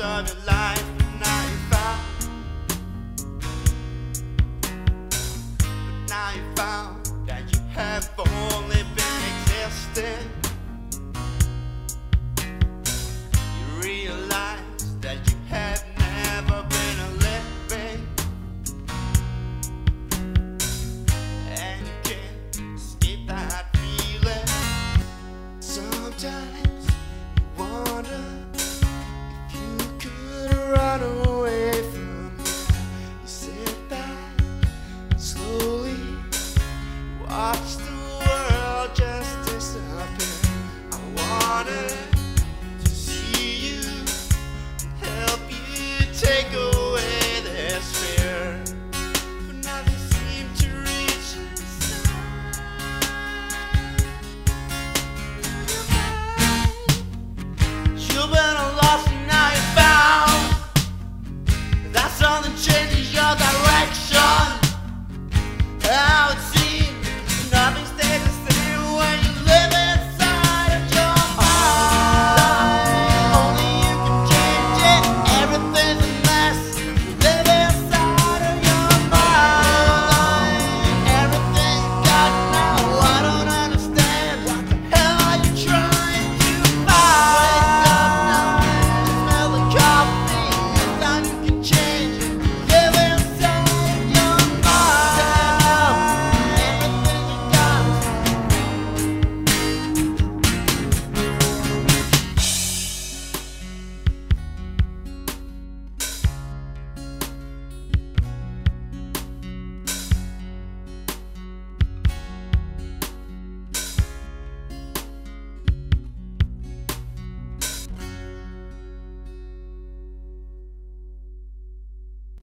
started